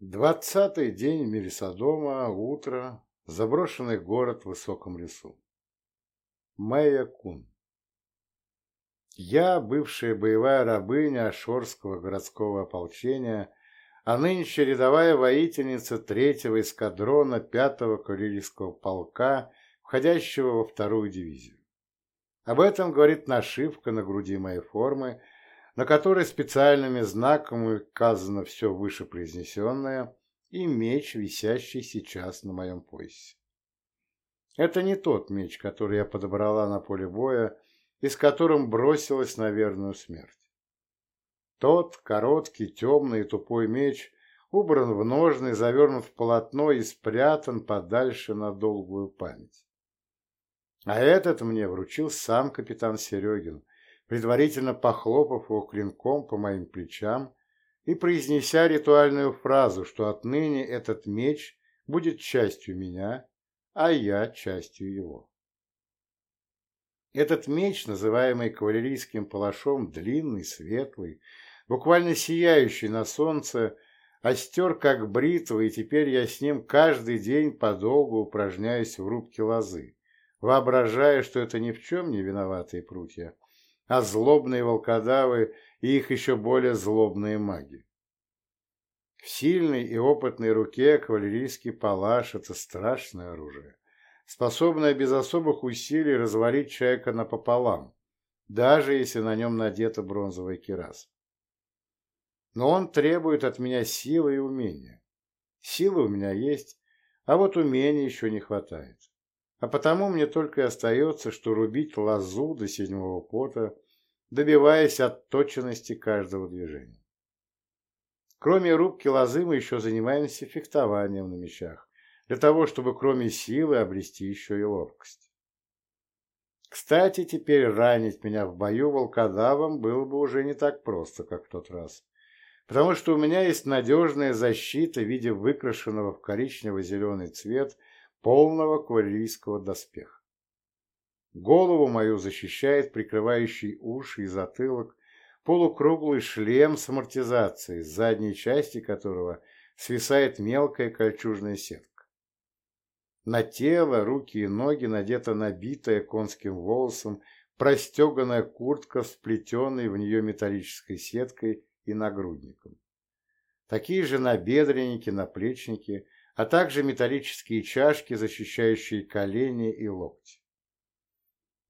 Двадцатый день Мелисодома, утро, заброшенный город в высоком лесу. Майя Кун. Я, бывшая боевая рабыня Ашорского городского ополчения, а нынче рядовая воительница третьего эскадрона пятого кавалерийского полка, входящего во вторую дивизию. Об этом говорит нашивка на груди моей формы – на которой специальными знаками указано все вышепроизнесенное, и меч, висящий сейчас на моем поясе. Это не тот меч, который я подобрала на поле боя и с которым бросилась на верную смерть. Тот короткий, темный и тупой меч убран в ножны, завернут в полотно и спрятан подальше на долгую память. А этот мне вручил сам капитан Серегин, предварительно похлопав его клинком по моим плечам и произнеся ритуальную фразу, что отныне этот меч будет частью меня, а я частью его. Этот меч, называемый кавалерийским палашом, длинный, светлый, буквально сияющий на солнце, остер как бритва, и теперь я с ним каждый день подолгу упражняюсь в рубке лозы, воображая, что это ни в чем не виноватые прутья, а злобные волкодавы и их еще более злобные маги. В сильной и опытной руке кавалерийский палаш – это страшное оружие, способное без особых усилий развалить человека напополам, даже если на нем надета бронзовая кираса. Но он требует от меня силы и умения. Силы у меня есть, а вот умения еще не хватает. А потому мне только и остается, что рубить лозу до седьмого пота, добиваясь отточенности каждого движения. Кроме рубки лозы мы еще занимаемся фехтованием на мечах, для того, чтобы кроме силы обрести еще и ловкость. Кстати, теперь ранить меня в бою волкодавом было бы уже не так просто, как в тот раз, потому что у меня есть надежная защита в виде выкрашенного в коричнево-зеленый цвет полного кавалерийского доспеха. Голову мою защищает прикрывающий уши и затылок полукруглый шлем с амортизацией, с задней части которого свисает мелкая кольчужная сетка. На тело, руки и ноги надета набитая конским волосом простеганная куртка с вплетенной в нее металлической сеткой и нагрудником. Такие же набедренники, наплечники, а также металлические чашки, защищающие колени и локти.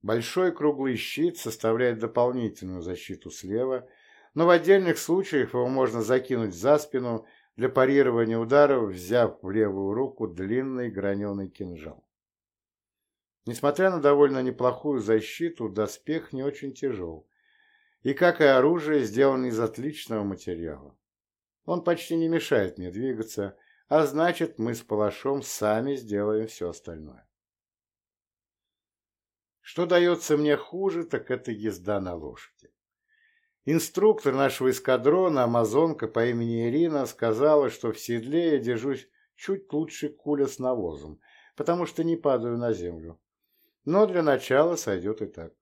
Большой круглый щит составляет дополнительную защиту слева, но в отдельных случаях его можно закинуть за спину для парирования ударов, взяв в левую руку длинный граненый кинжал. Несмотря на довольно неплохую защиту, доспех не очень тяжел, и, как и оружие, сделан из отличного материала. Он почти не мешает мне двигаться, а значит, мы с Палашом сами сделаем все остальное. Что дается мне хуже, так это езда на лошади. Инструктор нашего эскадрона, амазонка по имени Ирина, сказала, что в седле я держусь чуть лучше куля с навозом, потому что не падаю на землю. Но для начала сойдет и так.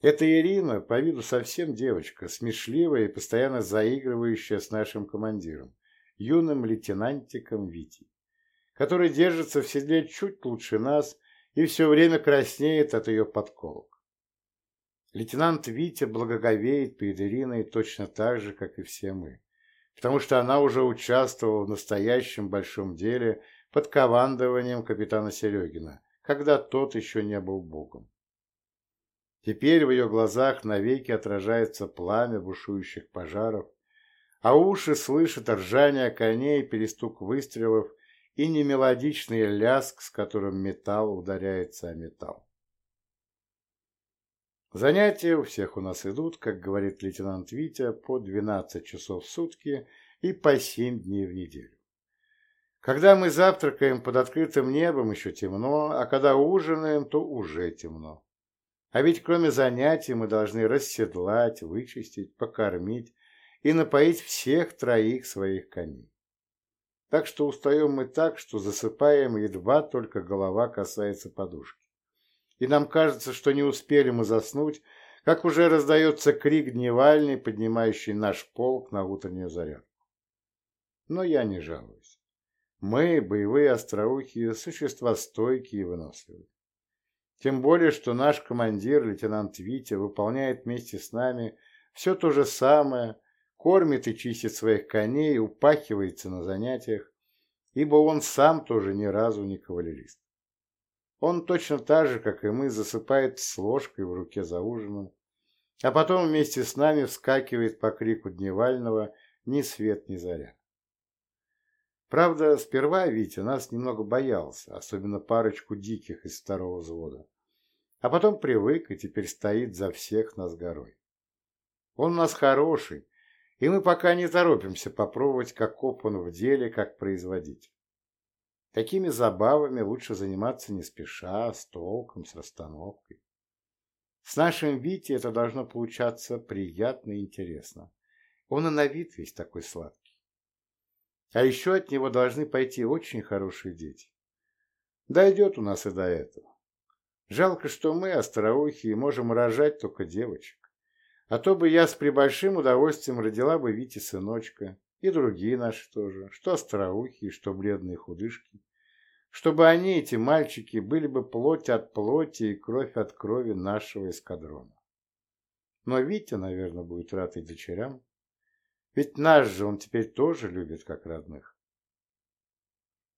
Эта Ирина, по виду совсем девочка, смешливая и постоянно заигрывающая с нашим командиром, юным лейтенантиком Витей, который держится в седле чуть лучше нас и все время краснеет от ее подколок. Лейтенант Витя благоговеет перед Ириной точно так же, как и все мы, потому что она уже участвовала в настоящем большом деле под командованием капитана Серегина, когда тот еще не был богом. Теперь в ее глазах навеки отражается пламя бушующих пожаров, а уши слышат ржание коней, перестук выстрелов и немелодичный ляск, с которым металл ударяется о металл. Занятия у всех у нас идут, как говорит лейтенант Витя, по 12 часов в сутки и по 7 дней в неделю. Когда мы завтракаем под открытым небом, еще темно, а когда ужинаем, то уже темно. А ведь кроме занятий мы должны расседлать, вычистить, покормить и напоить всех троих своих коней. Так что устаем мы так, что засыпаем, едва только голова касается подушки. И нам кажется, что не успели мы заснуть, как уже раздается крик дневальный, поднимающий наш полк на утреннюю зарядку. но я не жалуюсь. Мы, боевые остроухие, существа стойкие и выносливые. Тем более, что наш командир, лейтенант Витя, выполняет вместе с нами все то же самое, кормит и чистит своих коней, упахивается на занятиях, ибо он сам тоже ни разу не кавалерист. Он точно так же, как и мы, засыпает с ложкой в руке за ужином, а потом вместе с нами вскакивает по крику Дневального ни свет, ни заря. Правда, сперва Витя нас немного боялся, особенно парочку диких из второго взвода. А потом привык и теперь стоит за всех нас горой. Он у нас хороший, и мы пока не торопимся попробовать, каков он в деле, как производить. Такими забавами лучше заниматься не спеша, с толком, с расстановкой. С нашим Витей это должно получаться приятно и интересно. Он и на вид весь такой сладкий. А еще от него должны пойти очень хорошие дети. Дойдет у нас и до этого. Жалко, что мы, остроухие, можем рожать только девочек. А то бы я с прибольшим удовольствием родила бы Вите сыночка, и другие наши тоже, что остроухие, что бледные худышки. Чтобы они, эти мальчики, были бы плоть от плоти и кровь от крови нашего эскадрона. Но Витя, наверное, будет рад и дочерям. Ведь нас же он теперь тоже любит как родных.